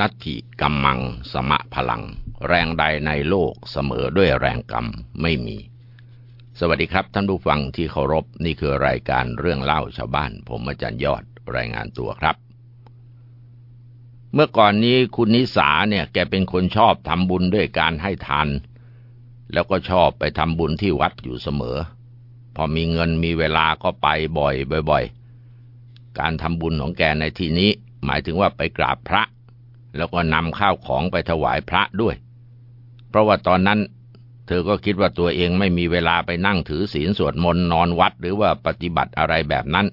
นัตถิกัมมังสมะพลัง แรงใดในโลกเสมอด้วยแรงกรรมไม่มี สวัสดีครับท่านผู้ฟังที่เคารพนี่คือรายการเรื่องเล่าชาวบ้าน ผมอาจารย์ยอดรายงานตัวครับ เมื่อก่อนนี้คุณนิสาเนี่ยแกเป็นคนชอบทำบุญด้วยการให้ทาน แล้วก็ชอบไปทำบุญที่วัดอยู่เสมอ พอมีเงินมีเวลาก็ไปบ่อยบ่อย ๆ การทำบุญของแกในที่นี้หมายถึงว่าไปกราบพระ แล้วก็นำข้าวของไปถวายพระด้วย เพราะว่าตอนนั้นเธอก็คิดว่าตัวเองไม่มีเวลาไปนั่งถือศีลสวดมนต์นอนวัดหรือว่าปฏิบัติอะไรแบบนั้น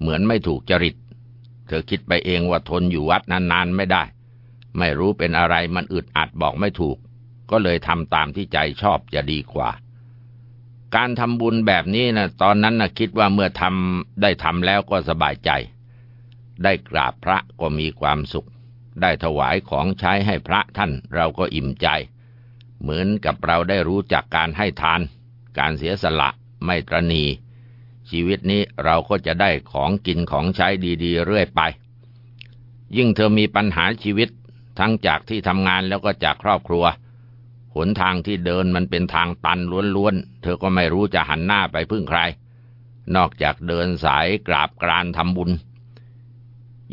เหมือนไม่ถูกจริต เธอคิดไปเองว่าทนอยู่วัดนานๆไม่ได้ ไม่รู้เป็นอะไรมันอึดอัดบอกไม่ถูก ก็เลยทำตามที่ใจชอบจะดีกว่า การทำบุญแบบนี้นะตอนนั้นนะคิดว่าเมื่อทำได้ทำแล้วก็สบายใจ ได้กราบพระก็มีความสุข ได้ถวายของใช้ให้พระท่านเราก็อิ่มใจ เหมือนกับเราได้รู้จักการให้ทาน การเสียสละไม่ตรณี ชีวิตนี้เราก็จะได้ของกินของใช้ดีๆ เรื่อยไป ยิ่งเธอมีปัญหาชีวิตทั้งจากที่ทำงานแล้วก็จากครอบครัว หนทางที่เดินมันเป็นทางตันล้วนๆ เธอก็ไม่รู้จะหันหน้าไปพึ่งใคร นอกจากเดินสายกราบกรานทำบุญ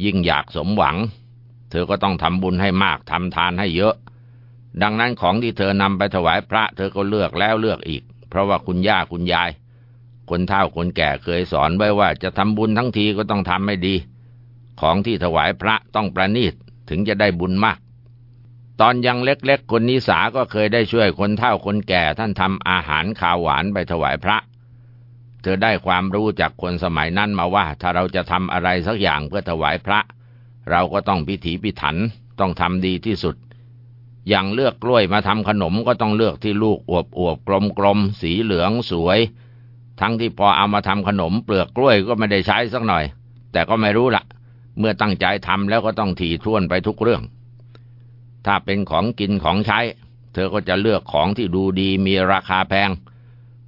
ยิ่งอยากสมหวัง เธอก็ต้องทำบุญให้มากทำทานให้เยอะ ดังนั้นของที่เธอนำไปถวายพระ เธอก็เลือกแล้วเลือกอีก เพราะว่าคุณย่าคุณยาย คนเฒ่าคนแก่เคยสอนไว้ว่าจะทำบุญทั้งทีก็ต้องทำให้ดี ของที่ถวายพระต้องประณีตถึงจะได้บุญมาก ตอนยังเล็กๆ คนนิสาก็เคยได้ช่วยคนเฒ่าคนแก่ท่านทำอาหารข้าวหวานไปถวายพระเธอได้ความรู้จากคนสมัยนั้นมาว่า ถ้าเราจะทำอะไรสักอย่างเพื่อถวายพระ เราก็ต้องพิถีพิถันต้องทำดีที่สุด อย่างเลือกกล้วยมาทำขนมก็ต้องเลือกที่ลูกอวบอวบกลมกลมสีเหลืองสวย ทั้งที่พอเอามาทำขนมเปลือกกล้วยก็ไม่ได้ใช้สักหน่อย แต่ก็ไม่รู้ละเมื่อตั้งใจทำแล้วก็ต้องถี่ถ้วนไปทุกเรื่อง ถ้าเป็นของกินของใช้ เธอก็จะเลือกของที่ดูดีมีราคาแพง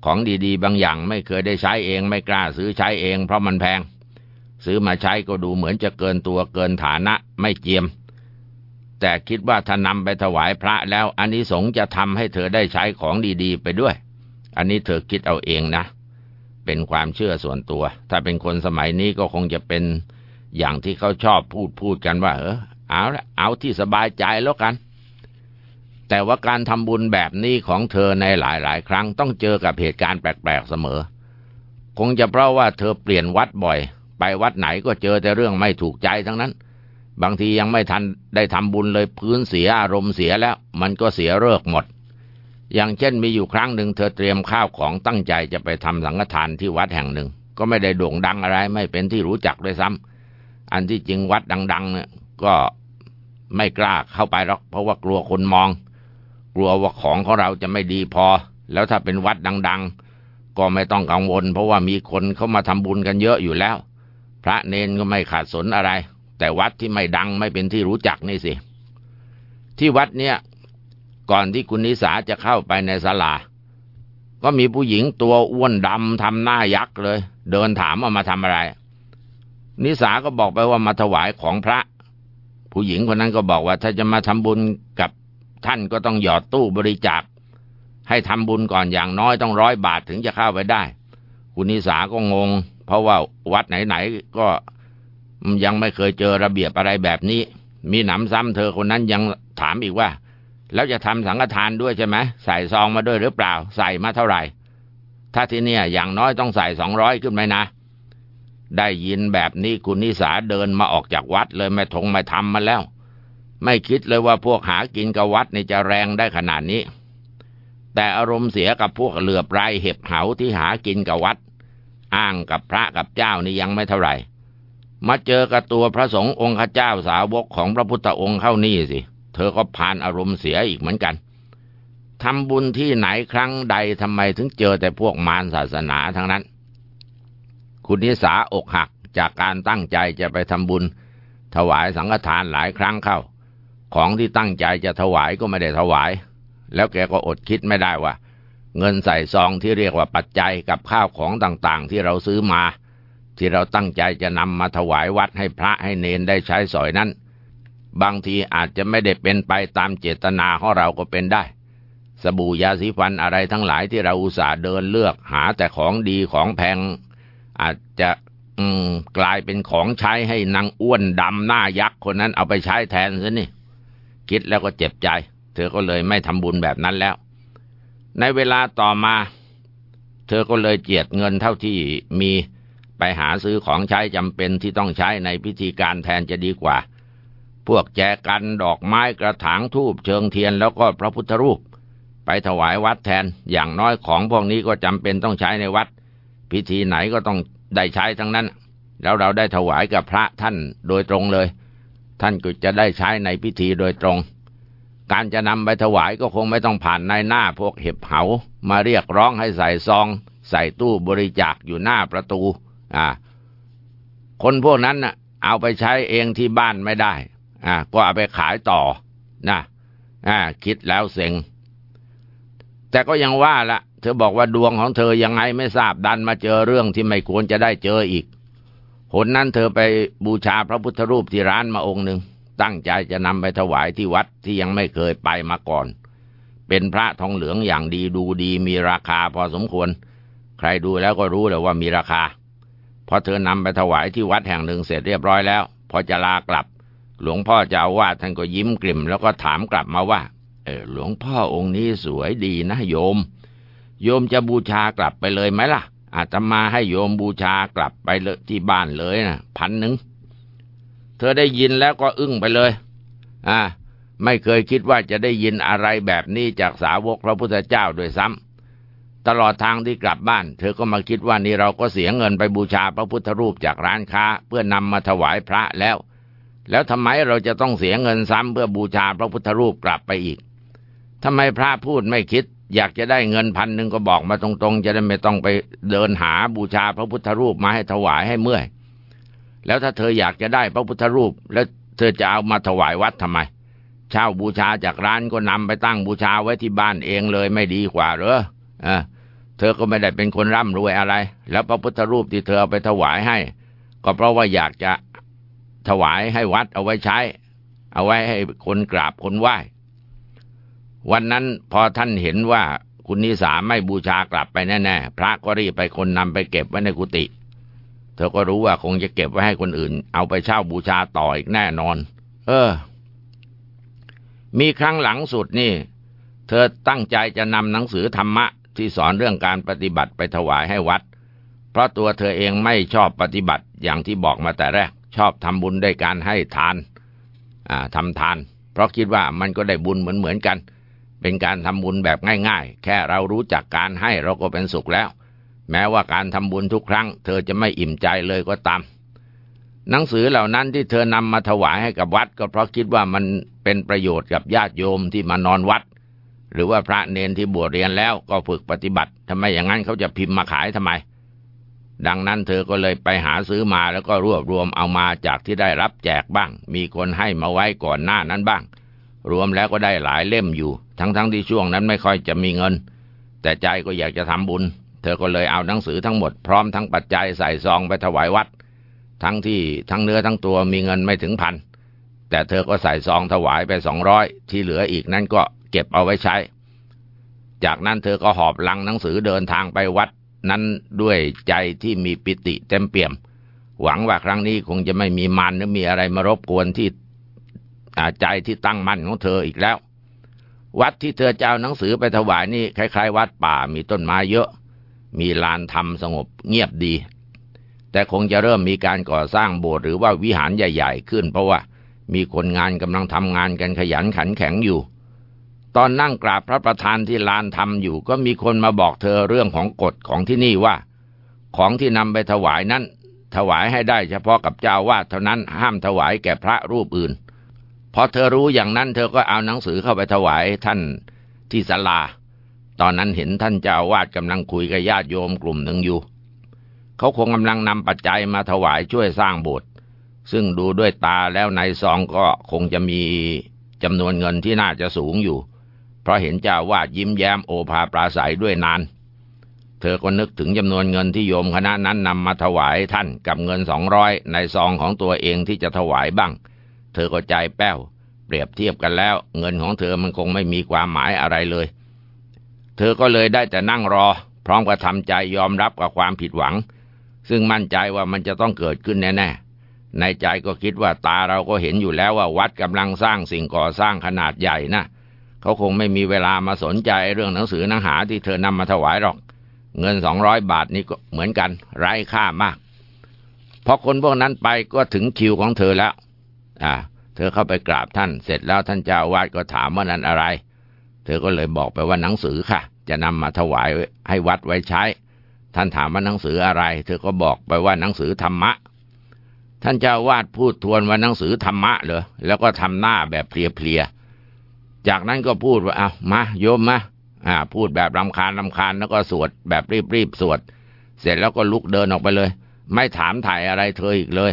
ของดีๆ บางอย่างไม่เคยได้ใช้เองไม่กล้าซื้อใช้เองเพราะมันแพง ซื้อมาใช้ก็ดูเหมือนจะเกินตัวเกินฐานะไม่เจียม แต่คิดว่าถ้านำไปถวายพระแล้วอันนี้สงจะทำให้เธอได้ใช้ของดีๆ ไปด้วย อันนี้เธอคิดเอาเองนะ เป็นความเชื่อส่วนตัว ถ้าเป็นคนสมัยนี้ก็คงจะเป็นอย่างที่เขาชอบพูดพูดกันว่า เออเอาละเอาที่สบายใจแล้วกัน แต่ว่าการทำบุญแบบนี้ของเธอในหลายๆ ครั้งต้องเจอกับเหตุการณ์แปลกๆเสมอ คงจะเพราะว่าเธอเปลี่ยนวัดบ่อย ไปวัดไหนก็เจอแต่เรื่องไม่ถูกใจทั้งนั้น บางทียังไม่ทันได้ทำบุญเลยพื้นเสียอารมณ์เสียแล้ว มันก็เสียเลิกหมด อย่างเช่นมีอยู่ครั้งหนึ่งเธอเตรียมข้าวของตั้งใจจะไปทำสังฆทานที่วัดแห่งหนึ่ง ก็ไม่ได้โด่งดังอะไร ไม่เป็นที่รู้จักด้วยซ้ำอันที่จริงวัดดัง ๆ เนี่ยก็ไม่กล้าเข้าไปหรอกเพราะว่ากลัวคนมอง กลัวว่าของของเราจะไม่ดีพอ แล้วถ้าเป็นวัดดัง ๆ ก็ไม่ต้องกังวล เพราะว่ามีคนเข้ามาทำบุญกันเยอะอยู่แล้ว พระเนนก็ไม่ขาดสนอะไร แต่วัดที่ไม่ดังไม่เป็นที่รู้จักนี่สิ ที่วัดเนี่ยก่อนที่คุณนิสาจะเข้าไปในศาลา ก็มีผู้หญิงตัวอ้วนดำทำหน้ายักษ์เลย เดินถามว่ามาทำอะไร นิสาก็บอกไปว่ามาถวายของพระ ผู้หญิงคนนั้นก็บอกว่า ถ้าจะมาทำบุญกับท่านก็ต้องหยอดตู้บริจาค ให้ทำบุญก่อนอย่างน้อยต้องร้อยบาทถึงจะเข้าไปได้ คุณนิสาก็งง เพราะว่าวัดไหนๆก็ยังไม่เคยเจอระเบียบอะไรแบบนี้ มีหนำซ้ำเธอคนนั้นยังถามอีกว่า แล้วจะทำสังฆทานด้วยใช่ไหมใส่ซองมาด้วยหรือเปล่า ใส่มาเท่าไหร่ ถ้าที่เนี่ยอย่างน้อยต้องใส่สองร้อยขึ้นไหมนะ ได้ยินแบบนี้คุณนิสาเดินมาออกจากวัดเลยไม่ทงไม่ทำมาแล้ว ไม่คิดเลยว่าพวกหากินกับวัดนี่จะแรงได้ขนาดนี้ แต่อารมณ์เสียกับพวกเหลือบไรเห็บเหาที่หากินกับวัด อ้างกับพระกับเจ้านี่ยังไม่เท่าไหร่ มาเจอกับตัวพระสงฆ์องค์ข้าเจ้าสาวกของพระพุทธองค์เข้านี่สิ เธอก็ผ่านอารมณ์เสียอีกเหมือนกันทำบุญที่ไหนครั้งใดทำไมถึงเจอแต่พวกมารศาสนาทั้งนั้น คุณนิสาอกหักจากการตั้งใจจะไปทำบุญ ถวายสังฆทานหลายครั้งเข้า ของที่ตั้งใจจะถวายก็ไม่ได้ถวาย แล้วแกก็อดคิดไม่ได้ว่า เงินใส่ซองที่เรียกว่าปัจจัยกับข้าวของต่างๆ ที่เราซื้อมา ที่เราตั้งใจจะนำมาถวายวัดให้พระให้เนนได้ใช้สอยนั้น บางทีอาจจะไม่ได้เป็นไปตามเจตนาของเราก็เป็นได้ สบู่ยาสีฟันอะไรทั้งหลายที่เราอุตส่าห์เดินเลือกหาแต่ของดีของแพง อาจจะอืมกลายเป็นของใช้ให้นางอ้วนดำหน้ายักษ์คนนั้นเอาไปใช้แทนซะนี่ คิดแล้วก็เจ็บใจ เธอก็เลยไม่ทำบุญแบบนั้นแล้ว ในเวลาต่อมา เธอก็เลยเจียดเงินเท่าที่มีไปหาซื้อของใช้จำเป็นที่ต้องใช้ในพิธีการแทนจะดีกว่า พวกแจกันดอกไม้กระถางทูบเชิงเทียนแล้วก็พระพุทธรูป ไปถวายวัดแทนอย่างน้อยของพวกนี้ก็จำเป็นต้องใช้ในวัด พิธีไหนก็ต้องได้ใช้ทั้งนั้น แล้วเราได้ถวายกับพระท่านโดยตรงเลย ท่านก็จะได้ใช้ในพิธีโดยตรง การจะนำไปถวายก็คงไม่ต้องผ่านในหน้าพวกเห็บเหามาเรียกร้องให้ใส่ซอง ใส่ตู้บริจาคอยู่หน้าประตู อ่า คนพวกนั้นน่ะ เอาไปใช้เองที่บ้านไม่ได้ อ่า ก็เอาไปขายต่อนะอ่า คิดแล้วเซ็งแต่ก็ยังว่าละเธอบอกว่าดวงของเธอยังไงไม่ทราบดันมาเจอเรื่องที่ไม่ควรจะได้เจออีกหนนั้นเธอไปบูชาพระพุทธรูปที่ร้านมาองค์หนึ่ง ตั้งใจจะนำไปถวายที่วัดที่ยังไม่เคยไปมาก่อน เป็นพระทองเหลืองอย่างดีดูดีมีราคาพอสมควร ใครดูแล้วก็รู้แล้วว่ามีราคา พอเธอนำไปถวายที่วัดแห่งหนึ่งเสร็จเรียบร้อยแล้ว พอจะลากลับ หลวงพ่อจะเอาว่าท่านก็ยิ้มกลิ่ม แล้วก็ถามกลับมาว่า เออหลวงพ่อองค์นี้สวยดีนะโยม โยมจะบูชากลับไปเลยไหมล่ะอาตมาให้โยมบูชากลับไปเลยที่บ้านเลยนะพันหนึ่ง เธอได้ยินแล้วก็อึ้งไปเลย อ่า ไม่เคยคิดว่าจะได้ยินอะไรแบบนี้จากสาวกพระพุทธเจ้าด้วยซ้ำตลอดทางที่กลับบ้าน เธอก็มาคิดว่านี่เราก็เสียเงินไปบูชาพระพุทธรูปจากร้านค้า เพื่อนำมาถวายพระแล้ว แล้วทำไมเราจะต้องเสียเงินซ้ำเพื่อบูชาพระพุทธรูปกลับไปอีกทำไมพระพูดไม่คิด อยากจะได้เงินพันหนึ่งก็บอกมาตรงๆ จะได้ไม่ต้องไปเดินหาบูชาพระพุทธรูปมาให้ถวายให้เมื่อย แล้วถ้าเธออยากจะได้พระพุทธรูป แล้วเธอจะเอามาถวายวัดทำไม เช่าบูชาจากร้านก็นำไปตั้งบูชาไว้ที่บ้านเองเลยไม่ดีกว่าเหรออ่าเธอก็ไม่ได้เป็นคนร่ำรวยอะไร แล้วพระพุทธรูปที่เธอเอาไปถวายให้ ก็เพราะว่าอยากจะถวายให้วัดเอาไว้ใช้ เอาไว้ให้คนกราบคนไหว้ วันนั้นพอท่านเห็นว่าคุณนิสาไม่บูชากลับไปแน่ๆ พระก็รีบไปคนนำไปเก็บไว้ในกุฏิ เธอก็รู้ว่าคงจะเก็บไว้ให้คนอื่น เอาไปเช่าบูชาต่ออีกแน่นอน เออ มีครั้งหลังสุดนี่ เธอตั้งใจจะนำหนังสือธรรมะที่สอนเรื่องการปฏิบัติไปถวายให้วัด เพราะตัวเธอเองไม่ชอบปฏิบัติอย่างที่บอกมาแต่แรก ชอบทำบุญด้วยการให้ทาน อ่าทำทาน เพราะคิดว่ามันก็ได้บุญเหมือนเหมือนกัน เป็นการทำบุญแบบง่าย ๆ แค่เรารู้จักการให้เราก็เป็นสุขแล้ว แม้ว่าการทำบุญทุกครั้ง เธอจะไม่อิ่มใจเลยก็ตาม หนังสือเหล่านั้นที่เธอนำมาถวายให้กับวัด ก็เพราะคิดว่ามันเป็นประโยชน์กับญาติโยมที่มานอนวัด หรือว่าพระเนนที่บวชเรียนแล้วก็ฝึกปฏิบัติทำไมอย่างนั้นเขาจะพิมพ์มาขายทำไม ดังนั้นเธอก็เลยไปหาซื้อมาแล้วก็รวบรวมเอามาจากที่ได้รับแจกบ้าง มีคนให้มาไว้ก่อนหน้านั้นบ้าง รวมแล้วก็ได้หลายเล่มอยู่ ทั้งๆทที่ช่วงนั้นไม่ค่อยจะมีเงิน แต่ใจก็อยากจะทำบุญ เธอก็เลยเอาหนังสือทั้งหมดพร้อมทั้งปัจจัยใส่ซองไปถวายวัด ทั้งที่ทั้งเนื้อทั้งตัวมีเงินไม่ถึงพันแต่เธอก็ใส่ซองถวายไปสองร้อยที่เหลืออีกนั้นก็เก็บเอาไว้ใช้ จากนั้นเธอก็หอบลังหนังสือเดินทางไปวัด นั้นด้วยใจที่มีปิติเต็มเปี่ยม หวังว่าครั้งนี้คงจะไม่มีมันหรือมีอะไรมารบกวนที่ใจที่ตั้งมั่นของเธออีกแล้ว วัดที่เธอจะเอาหนังสือไปถวายนี่คล้ายๆ วัดป่ามีต้นไม้เยอะ มีลานธรรมสงบเงียบดี แต่คงจะเริ่มมีการก่อสร้างโบสถ์หรือว่าวิหารใหญ่ ๆ ขึ้น เพราะว่ามีคนงานกำลังทำงานกันขยันขันแข็งอยู่ ตอนนั่งกราบพระประธานที่ลานทำอยู่ ก็มีคนมาบอกเธอเรื่องของกฎของที่นี่ว่า ของที่นำไปถวายนั้น ถวายให้ได้เฉพาะกับเจ้าวาดเท่านั้นห้ามถวายแก่พระรูปอื่นพอเธอรู้อย่างนั้นเธอก็เอาหนังสือเข้าไปถวายท่านที่ศาลา ตอนนั้นเห็นท่านเจ้าวาดกำลังคุยกับญาติโยมกลุ่มหนึ่งอยู่ เขาคงกำลังนำปัจจัยมาถวายช่วยสร้างโบสถ์ซึ่งดูด้วยตาแล้วในซองก็คงจะมีจำนวนเงินที่น่าจะสูงอยู่ เพราะเห็นเจ้าวาดยิ้มแย้มโอภาปราศัยด้วยนาน เธอก็นึกถึงจำนวนเงินที่โยมคณะนั้นนำมาถวายท่านกับเงินสองร้อยในซองของตัวเองที่จะถวายบ้าง เธอก็ใจแป้ว เปรียบเทียบกันแล้ว เงินของเธอมันคงไม่มีความหมายอะไรเลย เธอก็เลยได้แต่นั่งรอ พร้อมกับทำใจยอมรับกับความผิดหวัง ซึ่งมั่นใจว่ามันจะต้องเกิดขึ้นแน่ๆในใจก็คิดว่าตาเราก็เห็นอยู่แล้วว่าวัดกำลังสร้างสิ่งก่อสร้างขนาดใหญ่นะเขาคงไม่มีเวลามาสนใจเรื่องหนังสือหนังหาที่เธอนำมาถวายหรอก เงินสองร้อยบาทนี่ก็เหมือนกัน ไร้ค่ามากพอคนพวกนั้นไปก็ถึงคิวของเธอแล้ว อ่า เธอเข้าไปกราบท่าน เสร็จแล้วท่านเจ้าวาดก็ถามว่านั้นอะไร เธอก็เลยบอกไปว่าหนังสือค่ะ จะนำมาถวายให้วัดไว้ใช้ ท่านถามว่าหนังสืออะไร เธอก็บอกไปว่าหนังสือธรรมะ ท่านเจ้าวาดพูดทวนว่าหนังสือธรรมะเหรอแล้วก็ทำหน้าแบบเพลียๆจากนั้นก็พูดว่าเอามาโยมมาอ่า พูดแบบรำคาญรำคาญแล้วก็สวดแบบรีบๆสวด เสร็จแล้วก็ลุกเดินออกไปเลย ไม่ถามถ่ายอะไรเธออีกเลย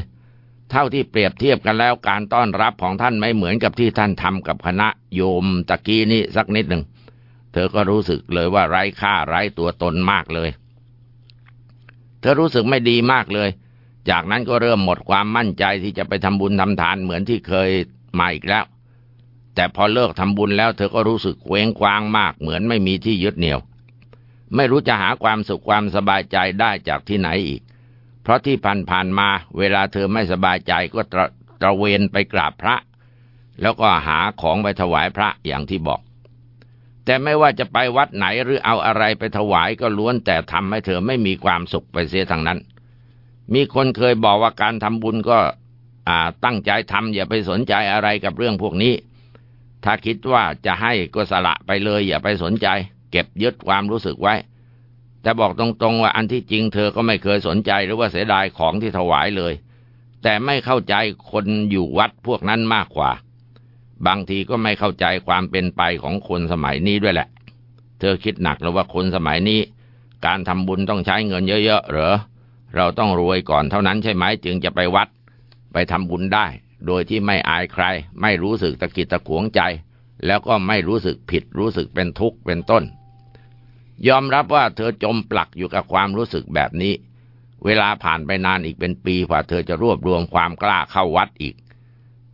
เท่าที่เปรียบเทียบกันแล้วการต้อนรับของท่านไม่เหมือนกับที่ท่านทำกับคณะโยมตะกี้นี้สักนิดหนึ่ง เธอก็รู้สึกเลยว่าไร้ค่าไร้ตัวตนมากเลย เธอรู้สึกไม่ดีมากเลย จากนั้นก็เริ่มหมดความมั่นใจที่จะไปทำบุญทำทานเหมือนที่เคยมาอีกแล้ว แต่พอเลิกทำบุญแล้ว เธอก็รู้สึกเคว้งคว้างมาก เหมือนไม่มีที่ยึดเหนี่ยว ไม่รู้จะหาความสุขความสบายใจได้จากที่ไหนอีก เพราะที่ผ่านๆมาเวลาเธอไม่สบายใจก็ตระตระเวนไปกราบพระ แล้วก็หาของไปถวายพระอย่างที่บอก แต่ไม่ว่าจะไปวัดไหนหรือเอาอะไรไปถวายก็ล้วนแต่ทำให้เธอไม่มีความสุขไปเสียทางนั้น มีคนเคยบอกว่าการทำบุญก็ตั้งใจทำอย่าไปสนใจอะไรกับเรื่องพวกนี้ ถ้าคิดว่าจะให้ก็สละไปเลยอย่าไปสนใจ เก็บยึดความรู้สึกไว้ แต่บอกตรงๆว่าอันที่จริงเธอก็ไม่เคยสนใจหรือว่าเสียดายของที่ถวายเลย แต่ไม่เข้าใจคนอยู่วัดพวกนั้นมากกว่า บางทีก็ไม่เข้าใจความเป็นไปของคนสมัยนี้ด้วยแหละ เธอคิดหนักแล้วว่าคนสมัยนี้ การทำบุญต้องใช้เงินเยอะๆ เหรอ เราต้องรวยก่อนเท่านั้นใช่ไหมจึงจะไปวัด ไปทำบุญได้ โดยที่ไม่อายใคร ไม่รู้สึกตะกิดตะขวงใจ แล้วก็ไม่รู้สึกผิดรู้สึกเป็นทุกข์เป็นต้น ยอมรับว่าเธอจมปลักอยู่กับความรู้สึกแบบนี้ เวลาผ่านไปนานอีกเป็นปีกว่าเธอจะรวบรวมความกล้าเข้าวัดอีก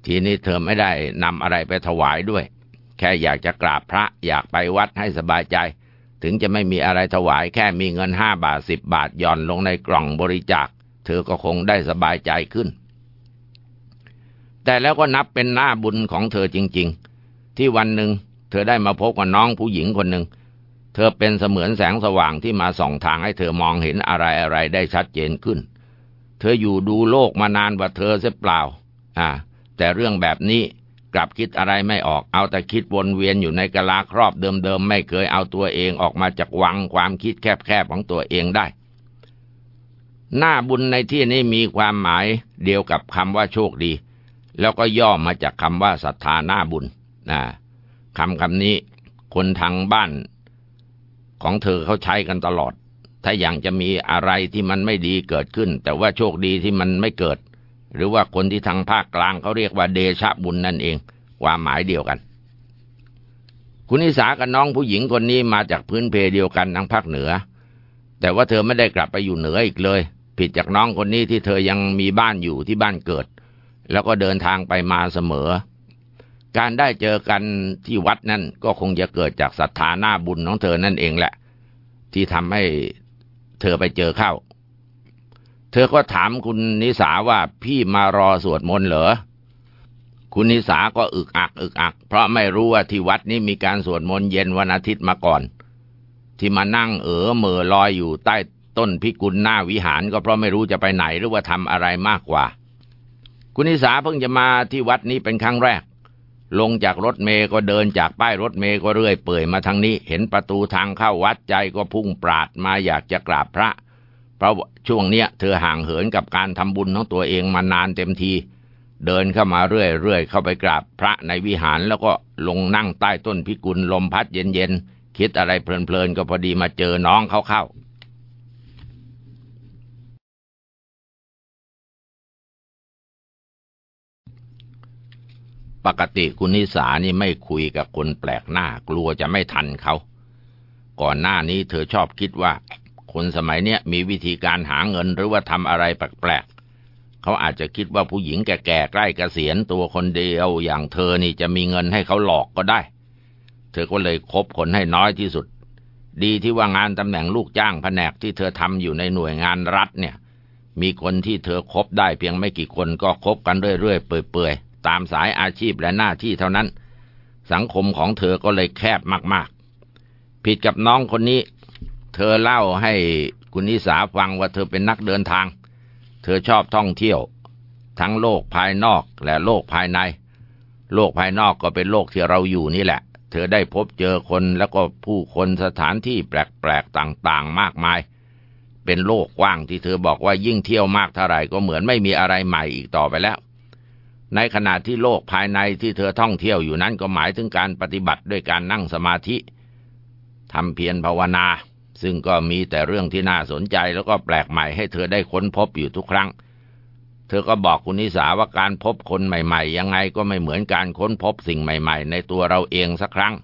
ทีนี้เธอไม่ได้นำอะไรไปถวายด้วย แค่อยากจะกราบพระอยากไปวัดให้สบายใจ ถึงจะไม่มีอะไรถวายแค่มีเงินห้าบาทสิบบาทย่อนลงในกล่องบริจาค เธอก็คงได้สบายใจขึ้น แต่แล้วก็นับเป็นหน้าบุญของเธอจริง ๆ ที่วันหนึ่งเธอได้มาพบกับน้องผู้หญิงคนหนึ่ง เธอเป็นเสมือนแสงสว่างที่มาส่องทางให้เธอมองเห็นอะไรอะไรได้ชัดเจนขึ้น เธออยู่ดูโลกมานานกว่าเธอเสียเปล่า อ่า แต่เรื่องแบบนี้กลับคิดอะไรไม่ออก เอาแต่คิดวนเวียนอยู่ในกะลาครอบเดิมๆ ไม่เคยเอาตัวเองออกมาจากวังความคิดแคบๆของตัวเองได้ หน้าบุญในที่นี้มีความหมายเดียวกับคำว่าโชคดี แล้วก็ย่อมาจากคำว่าศรัทธาหน้าบุญนะคำคำนี้ คนทางบ้าน ของเธอเขาใช้กันตลอด ถ้าอย่างจะมีอะไรที่มันไม่ดีเกิดขึ้น แต่ว่าโชคดีที่มันไม่เกิด หรือว่าคนที่ทางภาคกลางเขาเรียกว่าเดชะบุญนั่นเองความหมายเดียวกัน คุณนิสากับน้องผู้หญิงคนนี้มาจากพื้นเพเดียวกันทางภาคเหนือ แต่ว่าเธอไม่ได้กลับไปอยู่เหนืออีกเลย ผิดจากน้องคนนี้ที่เธอยังมีบ้านอยู่ที่บ้านเกิด แล้วก็เดินทางไปมาเสมอ การได้เจอกันที่วัดนั่นก็คงจะเกิดจากศรัทธาหน้าบุญของเธอนั่นเองแหละ ที่ทำให้เธอไปเจอเข้า เธอก็ถามคุณนิสาว่าพี่มารอสวดมนต์เหรอ คุณนิสาก็อึกอัก อึกอัก เพราะไม่รู้ว่าที่วัดนี้มีการสวดมนต์เย็นวันอาทิตย์มาก่อน ที่มานั่งเอ๋อเมื่อลอยอยู่ใต้ต้นพิกุลหน้าวิหารก็เพราะไม่รู้จะไปไหนหรือว่าทำอะไรมากกว่า คุณนิสาเพิ่งจะมาที่วัดนี้เป็นครั้งแรก ลงจากรถเมย์ก็เดินจากป้ายรถเมย์ก็เรื่อยเปื่อยมาทางนี้ เห็นประตูทางเข้าวัดใจก็พุ่งปราดมาอยากจะกราบพระ เพราะช่วงเนี้ยเธอห่างเหินกับการทำบุญของตัวเองมานานเต็มที เดินเข้ามาเรื่อยๆเข้าไปกราบพระในวิหารแล้วก็ลงนั่งใต้ต้นพิกุลลมพัดเย็นๆคิดอะไรเพลินๆก็พอดีมาเจอน้องเขาเข้า ปกติคุณนิสานี่ไม่คุยกับคนแปลกหน้ากลัวจะไม่ทันเขา ก่อนหน้านี้เธอชอบคิดว่า คนสมัยเนี้ยมีวิธีการหาเงินหรือว่าทำอะไรแปลกๆเขาอาจจะคิดว่าผู้หญิงแก่ๆใกล้เกษียณตัวคนเดียวอย่างเธอนี่จะมีเงินให้เขาหลอกก็ได้ เธอก็เลยคบคนให้น้อยที่สุด ดีที่ว่างานตำแหน่งลูกจ้างแผนกที่เธอทำอยู่ในหน่วยงานรัฐเนี่ย มีคนที่เธอคบได้เพียงไม่กี่คนก็คบกันเรื่อยๆเปื่อยๆ ตามสายอาชีพและหน้าที่เท่านั้น สังคมของเธอก็เลยแคบมาก ๆ ผิดกับน้องคนนี้ เธอเล่าให้คุณนิสาฟังว่าเธอเป็นนักเดินทาง เธอชอบท่องเที่ยว ทั้งโลกภายนอกและโลกภายใน โลกภายนอกก็เป็นโลกที่เราอยู่นี่แหละ เธอได้พบเจอคนแล้วก็ผู้คนสถานที่แปลกๆต่างๆ มากมายเป็นโลกกว้างที่เธอบอกว่ายิ่งเที่ยวมากเท่าไหร่ก็เหมือนไม่มีอะไรใหม่อีกต่อไปแล้ว ในขณะที่โลกภายในที่เธอท่องเที่ยวอยู่นั้นก็หมายถึงการปฏิบัติด้วยการนั่งสมาธิทำเพียรภาวนา ซึ่งก็มีแต่เรื่องที่น่าสนใจแล้วก็แปลกใหม่ให้เธอได้ค้นพบอยู่ทุกครั้ง เธอก็บอกคุณนิสาว่าการพบคนใหม่ ๆ ยังไงก็ไม่เหมือนการค้นพบสิ่งใหม่ ๆ ในตัวเราเองสักครั้ง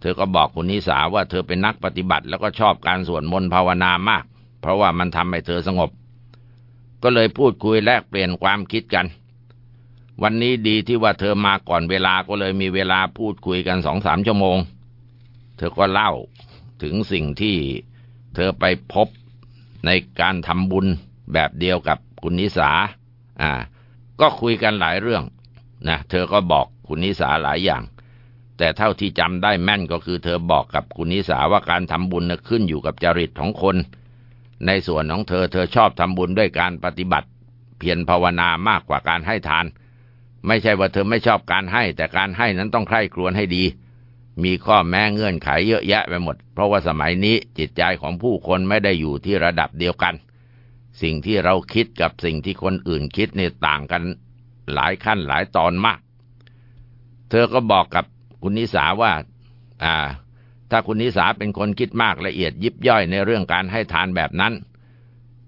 เธอก็บอกคุณนิสาว่าเธอเป็นนักปฏิบัติแล้วก็ชอบการสวดมนต์ภาวนามาก เพราะว่ามันทำให้เธอสงบ ก็เลยพูดคุยแลกเปลี่ยนความคิดกัน วันนี้ดีที่ว่าเธอมาก่อนเวลาก็เลยมีเวลาพูดคุยกันสองสามชั่วโมง เธอก็เล่าถึงสิ่งที่เธอไปพบในการทำบุญแบบเดียวกับคุณนิสา อ่า ก็คุยกันหลายเรื่องนะ เธอก็บอกคุณนิสาหลายอย่าง แต่เท่าที่จำได้แม่นก็คือเธอบอกกับคุณนิสาว่าการทำบุญนะขึ้นอยู่กับจริตของคน ในส่วนของเธอเธอชอบทำบุญด้วยการปฏิบัติ เพียรภาวนามากกว่าการให้ทาน ไม่ใช่ว่าเธอไม่ชอบการให้ แต่การให้นั้นต้องใคร่ครวญให้ดี มีข้อแม้เงื่อนไขเยอะแยะไปหมด เพราะว่าสมัยนี้จิตใจของผู้คนไม่ได้อยู่ที่ระดับเดียวกัน สิ่งที่เราคิดกับสิ่งที่คนอื่นคิดเนี่ยต่างกันหลายขั้นหลายตอนมาก เธอก็บอกกับคุณนิสาว่า อ่า ถ้าคุณนิสาเป็นคนคิดมากละเอียดยิบย่อยในเรื่องการให้ทานแบบนั้น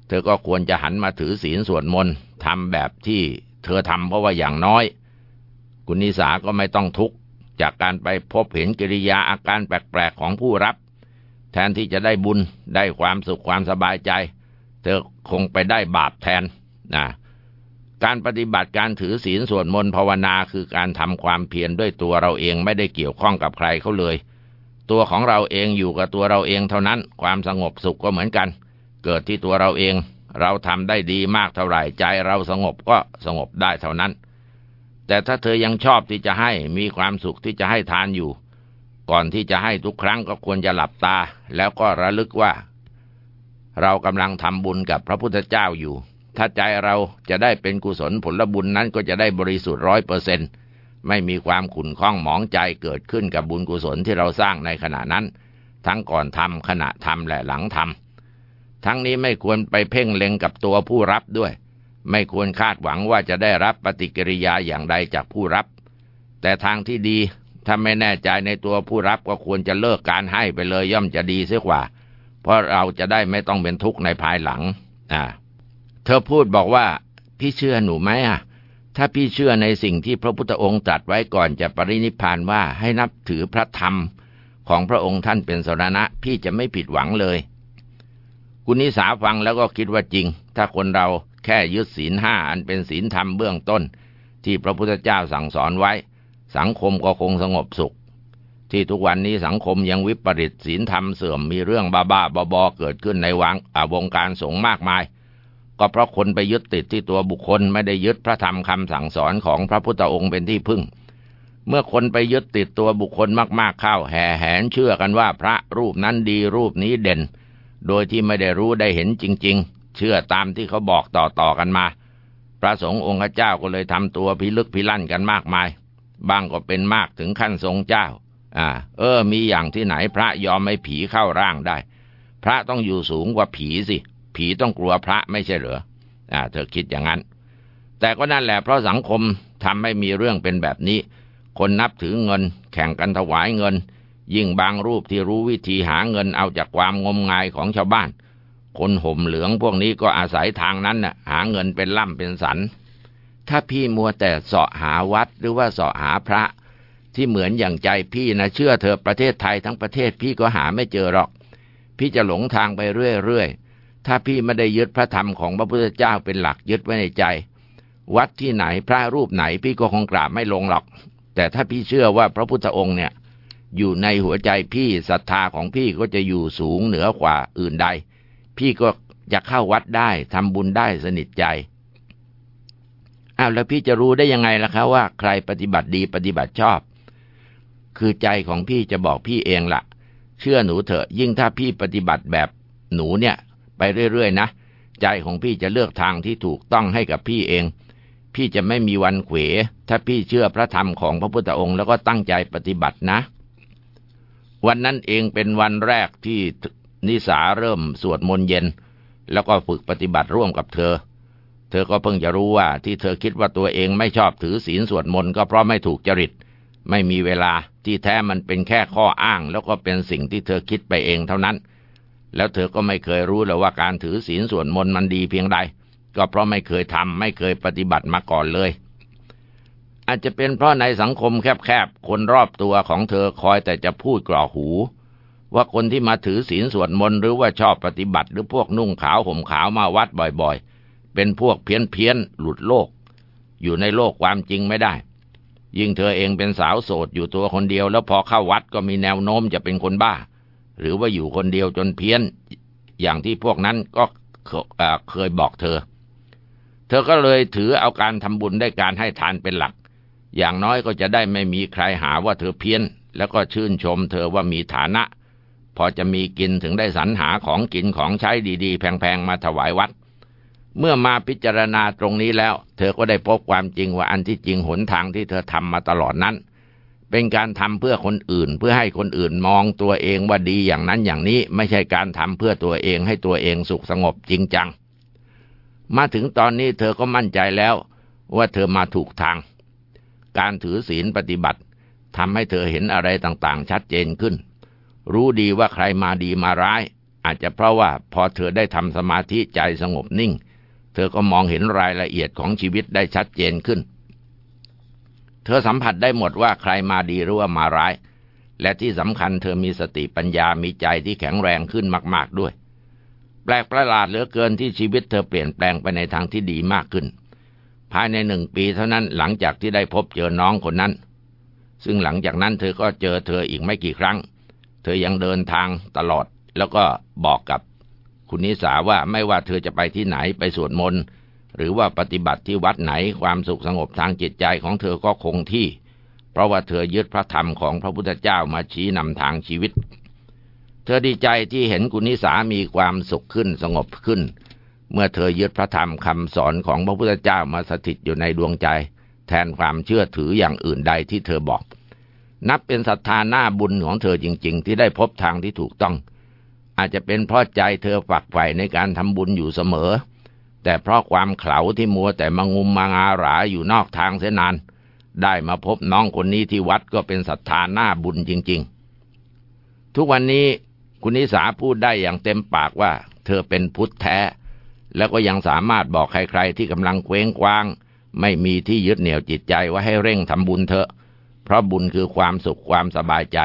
เธอก็ควรจะหันมาถือศีลสวดมนต์ทำแบบที่ เธอทำเพราะว่าอย่างน้อย คุณนิสาก็ไม่ต้องทุกข์จากการไปพบเห็นกิริยาอาการแปลกๆของผู้รับ แทนที่จะได้บุญได้ความสุขความสบายใจ เธอคงไปได้บาปแทนนะการปฏิบัติการถือศีลสวดมนต์ภาวนาคือการทำความเพียรด้วยตัวเราเองไม่ได้เกี่ยวข้องกับใครเขาเลย ตัวของเราเองอยู่กับตัวเราเองเท่านั้น ความสงบสุขก็เหมือนกัน เกิดที่ตัวเราเอง เราทำได้ดีมากเท่าไหร่ใจเราสงบก็สงบได้เท่านั้น แต่ถ้าเธอยังชอบที่จะให้มีความสุขที่จะให้ทานอยู่ ก่อนที่จะให้ทุกครั้งก็ควรจะหลับตา แล้วก็ระลึกว่า เรากำลังทำบุญกับพระพุทธเจ้าอยู่ ถ้าใจเราจะได้เป็นกุศลผลบุญนั้นก็จะได้บริสุทธิ์ร้อยเปอร์เซ็นไม่มีความขุ่นข้องหมองใจเกิดขึ้นกับบุญกุศลที่เราสร้างในขณะนั้น ทั้งก่อนทำขณะทำและหลังทำ ทั้งนี้ไม่ควรไปเพ่งเล็งกับตัวผู้รับด้วย ไม่ควรคาดหวังว่าจะได้รับปฏิกิริยาอย่างใดจากผู้รับ แต่ทางที่ดีถ้าไม่แน่ใจในตัวผู้รับก็ควรจะเลิกการให้ไปเลยย่อมจะดีเสียกว่า เพราะเราจะได้ไม่ต้องเป็นทุกข์ในภายหลัง อ่า เธอพูดบอกว่า พี่เชื่อหนูไหมอะ ถ้าพี่เชื่อในสิ่งที่พระพุทธองค์ตรัสไว้ก่อนจะปรินิพานว่าให้นับถือพระธรรม ของพระองค์ท่านเป็นสรณะ พี่จะไม่ผิดหวังเลย คุณนิสาฟังแล้วก็คิดว่าจริง ถ้าคนเราแค่ยึดศีลห้าอันเป็นศีลธรรมเบื้องต้น ที่พระพุทธเจ้าสั่งสอนไว้ สังคมก็คงสงบสุข ที่ทุกวันนี้สังคมยังวิปริตศีลธรรมเสื่อมมีเรื่องบ้าบ้าบอเกิดขึ้นในวังวงการสงฆ์มากมาย ก็เพราะคนไปยึดติดที่ตัวบุคคลไม่ได้ยึดพระธรรมคำสั่งสอนของพระพุทธองค์เป็นที่พึ่ง เมื่อคนไปยึดติดตัวบุคคลมากๆเข้าแห่แหนเชื่อกันว่าพระรูปนั้นดีรูปนี้เด่น โดยที่ไม่ได้รู้ได้เห็นจริง ๆ เชื่อตามที่เขาบอกต่อๆกันมา พระสงฆ์องค์เจ้าก็เลยทำตัวพิลึกพิลั่นกันมากมาย บางก็เป็นมากถึงขั้นทรงเจ้า อ่า เออ มีอย่างที่ไหนพระยอมไม่ผีเข้าร่างได้ พระต้องอยู่สูงกว่าผีสิ ผีต้องกลัวพระไม่ใช่เหรอ อ่า เธอคิดอย่างนั้น แต่ก็นั่นแหละเพราะสังคมทำให้มีเรื่องเป็นแบบนี้ คนนับถือเงิน แข่งกันถวายเงิน ยิ่งบางรูปที่รู้วิธีหาเงินเอาจากความงมงายของชาวบ้าน คนห่มเหลืองพวกนี้ก็อาศัยทางนั้นน่ะ หาเงินเป็นล่ำเป็นสัน ถ้าพี่มัวแต่เสาะหาวัดหรือว่าเสาะหาพระ ที่เหมือนอย่างใจพี่นะเชื่อเถอประเทศไทยทั้งประเทศพี่ก็หาไม่เจอหรอก พี่จะหลงทางไปเรื่อยๆถ้าพี่ไม่ได้ยึดพระธรรมของพระพุทธเจ้าเป็นหลักยึดไว้ในใจ วัดที่ไหนพระรูปไหนพี่ก็คงกราบไม่ลงหรอก แต่ถ้าพี่เชื่อว่าพระพุทธองค์เนี่ย อยู่ในหัวใจพี่ศรัทธาของพี่ก็จะอยู่สูงเหนือกว่าอื่นใด พี่ก็จะเข้าวัดได้ทำบุญได้สนิทใจอ้าวแล้วพี่จะรู้ได้ยังไงล่ะครับว่าใครปฏิบัติดีปฏิบัติชอบ คือใจของพี่จะบอกพี่เองละ่ะ เชื่อหนูเถอะยิ่งถ้าพี่ปฏิบัติแบบหนูเนี่ย ไปเรื่อยๆนะใจของพี่จะเลือกทางที่ถูกต้องให้กับพี่เอง พี่จะไม่มีวันเขว ถ้าพี่เชื่อพระธรรมของพระพุทธองค์แล้วก็ตั้งใจปฏิบัตินะ วันนั้นเองเป็นวันแรกที่นิสาเริ่มสวดมนต์เย็น แล้วก็ฝึกปฏิบัติร่วมกับเธอ เธอก็เพิ่งจะรู้ว่าที่เธอคิดว่าตัวเองไม่ชอบถือศีลสวดมนต์ก็เพราะไม่ถูกจริต ไม่มีเวลาที่แท้มันเป็นแค่ข้ออ้าง แล้วก็เป็นสิ่งที่เธอคิดไปเองเท่านั้น แล้วเธอก็ไม่เคยรู้เลยว่าการถือศีลสวดมนต์มันดีเพียงใด ก็เพราะไม่เคยทำไม่เคยปฏิบัติมาก่อนเลย อาจจะเป็นเพราะในสังคมแคบๆ คนรอบตัวของเธอคอยแต่จะพูดกรอกหู ว่าคนที่มาถือศีลสวดมนต์หรือว่าชอบปฏิบัติหรือพวกนุ่งขาวห่มขาวมาวัดบ่อยๆ เป็นพวกเพี้ยนเพียนหลุดโลก อยู่ในโลกความจริงไม่ได้ ยิ่งเธอเองเป็นสาวโสดอยู่ตัวคนเดียว แล้วพอเข้าวัดก็มีแนวโน้มจะเป็นคนบ้า หรือว่าอยู่คนเดียวจนเพี้ยน อย่างที่พวกนั้นก็เคยบอกเธอ เธอก็เลยถือเอาการทำบุญได้การให้ทานเป็นหลัก อย่างน้อยก็จะได้ไม่มีใครหาว่าเธอเพี้ยน แล้วก็ชื่นชมเธอว่ามีฐานะ พอจะมีกินถึงได้สรรหาของกินของใช้ดีๆ แพงๆ มาถวายวัด เมื่อมาพิจารณาตรงนี้แล้ว เธอก็ได้พบความจริงว่าอันที่จริงหนทางที่เธอทำมาตลอดนั้น เป็นการทำเพื่อคนอื่น เพื่อให้คนอื่นมองตัวเองว่าดีอย่างนั้นอย่างนี้ไม่ใช่การทำเพื่อตัวเองให้ตัวเองสุขสงบจริงจังมาถึงตอนนี้เธอก็มั่นใจแล้วว่าเธอมาถูกทาง การถือศีลปฏิบัติทำให้เธอเห็นอะไรต่างๆ ชัดเจนขึ้น รู้ดีว่าใครมาดีมาร้าย อาจจะเพราะว่าพอเธอได้ทำสมาธิใจสงบนิ่ง เธอก็มองเห็นรายละเอียดของชีวิตได้ชัดเจนขึ้น เธอสัมผัสได้หมดว่าใครมาดีหรือว่ามาร้าย และที่สำคัญเธอมีสติปัญญามีใจที่แข็งแรงขึ้นมาก ๆด้วย แปลกประหลาดเหลือเกินที่ชีวิตเธอเปลี่ยนแปลงไปในทางที่ดีมากขึ้น ภายในหนึ่งปีเท่านั้นหลังจากที่ได้พบเจอน้องคนนั้น ซึ่งหลังจากนั้นเธอก็เจอเธออีกไม่กี่ครั้ง เธอยังเดินทางตลอด แล้วก็บอกกับคุณนิสาว่าไม่ว่าเธอจะไปที่ไหนไปสวดมนต์หรือว่าปฏิบัติที่วัดไหนความสุขสงบทางจิตใจของเธอก็คงที่ เพราะว่าเธอยึดพระธรรมของพระพุทธเจ้ามาชี้นำทางชีวิต เธอดีใจที่เห็นคุณนิสามีความสุขขึ้นสงบขึ้น เมื่อเธอยึดพระธรรมคำสอนของพระพุทธเจ้ามาสถิตอยู่ในดวงใจ แทนความเชื่อถืออย่างอื่นใดที่เธอบอก นับเป็นศรัทธาหน้าบุญของเธอจริง ๆ ที่ได้พบทางที่ถูกต้อง อาจจะเป็นเพราะใจเธอฝักใฝ่ในการทำบุญอยู่เสมอ แต่เพราะความเข่าที่มัวแต่มางุมมางาหราอยู่นอกทางเสียนาน ได้มาพบน้องคนนี้ที่วัดก็เป็นศรัทธาหน้าบุญจริง ๆ ทุกวันนี้คุณนิสาพูดได้อย่างเต็มปากว่า เธอเป็นพุทธแท้ แล้วก็ยังสามารถบอกใครๆที่กำลังเคว้งคว้าง ไม่มีที่ยึดเหนี่ยวจิตใจว่าให้เร่งทำบุญเถอะ เพราะบุญคือความสุขความสบายใจ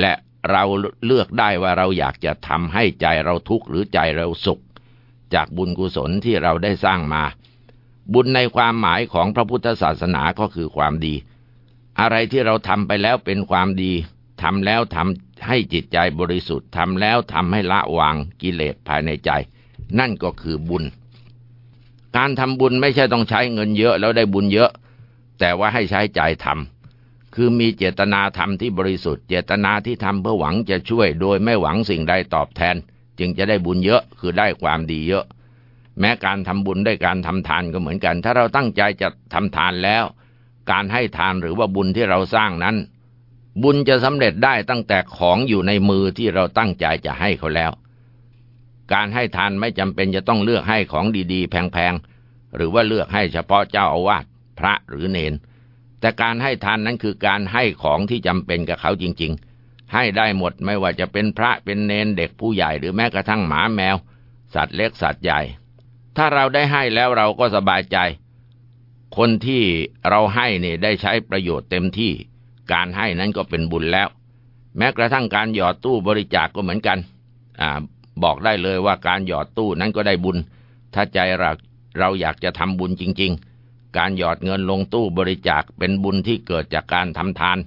และเราเลือกได้ว่าเราอยากจะทำให้ใจเราทุกข์หรือใจเราสุข จากบุญกุศลที่เราได้สร้างมา บุญในความหมายของพระพุทธศาสนาก็คือความดี อะไรที่เราทำไปแล้วเป็นความดีทำแล้วทำให้จิตใจบริสุทธิ์ทำแล้วทำให้ละวางกิเลสภายในใจ นั่นก็คือบุญ การทำบุญไม่ใช่ต้องใช้เงินเยอะแล้วได้บุญเยอะ แต่ว่าให้ใช้ใจทำคือมีเจตนาทำที่บริสุทธิ์ เจตนาที่ทำเพื่อหวังจะช่วย โดยไม่หวังสิ่งใดตอบแทน จึงจะได้บุญเยอะคือได้ความดีเยอะ แม้การทำบุญด้วยการทำทานก็เหมือนกัน ถ้าเราตั้งใจจะทำทานแล้ว การให้ทานหรือว่าบุญที่เราสร้างนั้นบุญจะสำเร็จได้ตั้งแต่ของอยู่ในมือที่เราตั้งใจจะให้เขาแล้ว การให้ทานไม่จำเป็นจะต้องเลือกให้ของดีๆ แพงๆ หรือว่าเลือกให้เฉพาะเจ้าอาวาสพระหรือเนน แต่การให้ทานนั้นคือการให้ของที่จำเป็นกับเขาจริง ๆ ให้ได้หมดไม่ว่าจะเป็นพระเป็นเนนเด็กผู้ใหญ่หรือแม้กระทั่งหมาแมว สัตว์เล็กสัตว์ใหญ่ ถ้าเราได้ให้แล้วเราก็สบายใจ คนที่เราให้เนี่ยได้ใช้ประโยชน์เต็มที่ การให้นั้นก็เป็นบุญแล้ว แม้กระทั่งการหยอดตู้บริจาคกก็เหมือนกันอ่า บอกได้เลยว่าการหยอดตู้นั้นก็ได้บุญ ถ้าใจเราเราอยากจะทำบุญจริง ๆ การหยอดเงินลงตู้บริจาคเป็นบุญที่เกิดจากการทำทาน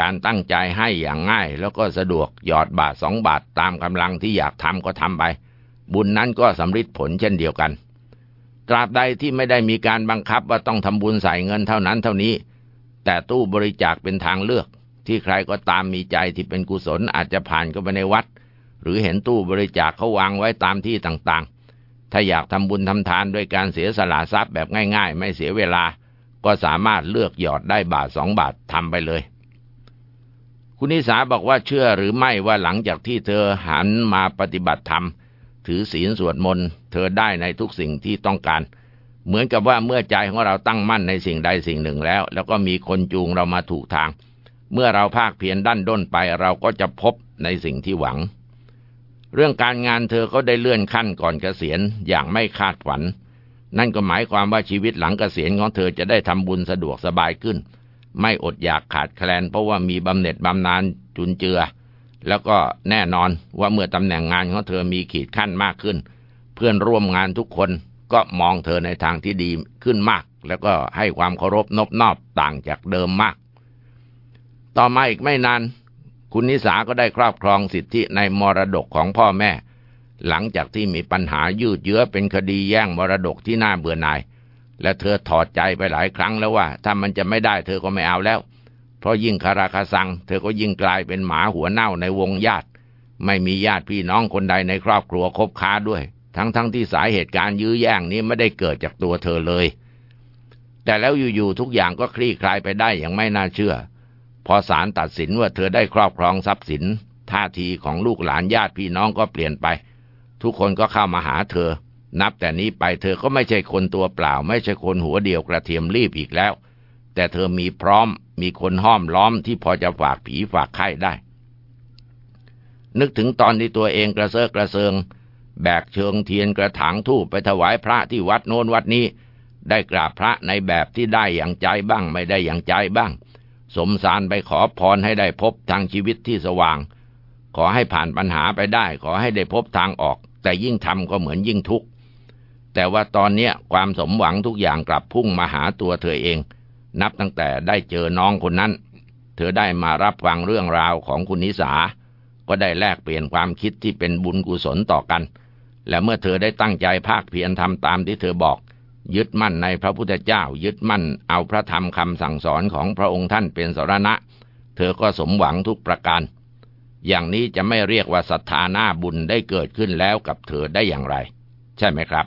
การตั้งใจให้อย่างง่ายแล้วก็สะดวกหยอดบาทสองบาทตามกำลังที่อยากทำก็ทำไป บุญนั้นก็สำเร็จผลเช่นเดียวกัน ตราบใดที่ไม่ได้มีการบังคับว่าต้องทำบุญใส่เงินเท่านั้นเท่านี้ แต่ตู้บริจาคเป็นทางเลือก ที่ใครก็ตามมีใจที่เป็นกุศลอาจจะผ่านเข้าไปในวัด หรือเห็นตู้บริจาคเขาวางไว้ตามที่ต่างๆ ถ้าอยากทำบุญทำทานด้วยการเสียสละทรัพย์แบบง่าย ๆ ไม่เสียเวลา ก็สามารถเลือกหยอดได้บาทสองบาททำไปเลย คุณนิสาบอกว่าเชื่อหรือไม่ว่าหลังจากที่เธอหันมาปฏิบัติธรรม ถือศีลสวดมนต์เธอได้ในทุกสิ่งที่ต้องการ เหมือนกับว่าเมื่อใจของเราตั้งมั่นในสิ่งใดสิ่งหนึ่งแล้ว แล้วก็มีคนจูงเรามาถูกทาง เมื่อเราภาคเพียรดั้นด้นไปเราก็จะพบในสิ่งที่หวัง เรื่องการงานเธอก็ได้เลื่อนขั้นก่อนเกษียณอย่างไม่คาดฝัน นั่นก็หมายความว่าชีวิตหลังเกษียณของเธอจะได้ทำบุญสะดวกสบายขึ้น ไม่อดอยากขาดแคลน เพราะว่ามีบำเหน็จบำนาญจุนเจือ แล้วก็แน่นอนว่าเมื่อตำแหน่งงานของเธอมีขีดขั้นมากขึ้น เพื่อนร่วมงานทุกคนก็มองเธอในทางที่ดีขึ้นมาก แล้วก็ให้ความเคารพนบนอบต่างจากเดิมมาก ต่อมาอีกไม่นาน คุณนิสาก็ได้ครอบครองสิทธิในมรดกของพ่อแม่ หลังจากที่มีปัญหายืดเยื้อเป็นคดีแย่งมรดกที่น่าเบื่อหน่าย และเธอถอดใจไปหลายครั้งแล้วว่า ถ้ามันจะไม่ได้เธอก็ไม่เอาแล้ว เพราะยิ่งคาราคาซัง เธอก็ยิ่งกลายเป็นหมาหัวเน่าในวงญาติ ไม่มีญาติพี่น้องคนใดในครอบครัวคบค้าด้วย ทั้งๆทที่สาเหตุการยื้อแย่งนี้ไม่ได้เกิดจากตัวเธอเลย แต่แล้วอยู่ๆทุกอย่างก็คลี่คลายไปได้อย่างไม่น่าเชื่อ พอศาลตัดสินว่าเธอได้ครอบครองทรัพย์สิน ท่าทีของลูกหลานญาติพี่น้องก็เปลี่ยนไป ทุกคนก็เข้ามาหาเธอ นับแต่นี้ไปเธอก็ไม่ใช่คนตัวเปล่า ไม่ใช่คนหัวเดียวกระเทียมรีบอีกแล้ว แต่เธอมีพร้อม มีคนห้อมล้อมที่พอจะฝากผีฝากไข้ได้ นึกถึงตอนที่ตัวเองกระเซาะกระเซิง แบกเชิงเทียนกระถางทูบไปถวายพระที่วัดโน้นวัดนี้ ได้กราบพระในแบบที่ได้อย่างใจบ้างไม่ได้อย่างใจบ้าง สมสารไปขอพรให้ได้พบทางชีวิตที่สว่าง ขอให้ผ่านปัญหาไปได้ ขอให้ได้พบทางออก แต่ยิ่งทำก็เหมือนยิ่งทุกข์แต่ว่าตอนเนี้ยความสมหวังทุกอย่างกลับพุ่งมาหาตัวเธอเอง นับตั้งแต่ได้เจอน้องคนนั้น เธอได้มารับฟังเรื่องราวของคุณนิสา ก็ได้แลกเปลี่ยนความคิดที่เป็นบุญกุศลต่อกัน และเมื่อเธอได้ตั้งใจภาคเพียรทำตามที่เธอบอก ยึดมั่นในพระพุทธเจ้า ยึดมั่นเอาพระธรรมคำสั่งสอนของพระองค์ท่านเป็นสรณะ เธอก็สมหวังทุกประการ อย่างนี้จะไม่เรียกว่าศรัทธาหน้าบุญได้เกิดขึ้นแล้วกับเธอได้อย่างไร ใช่ไหมครับ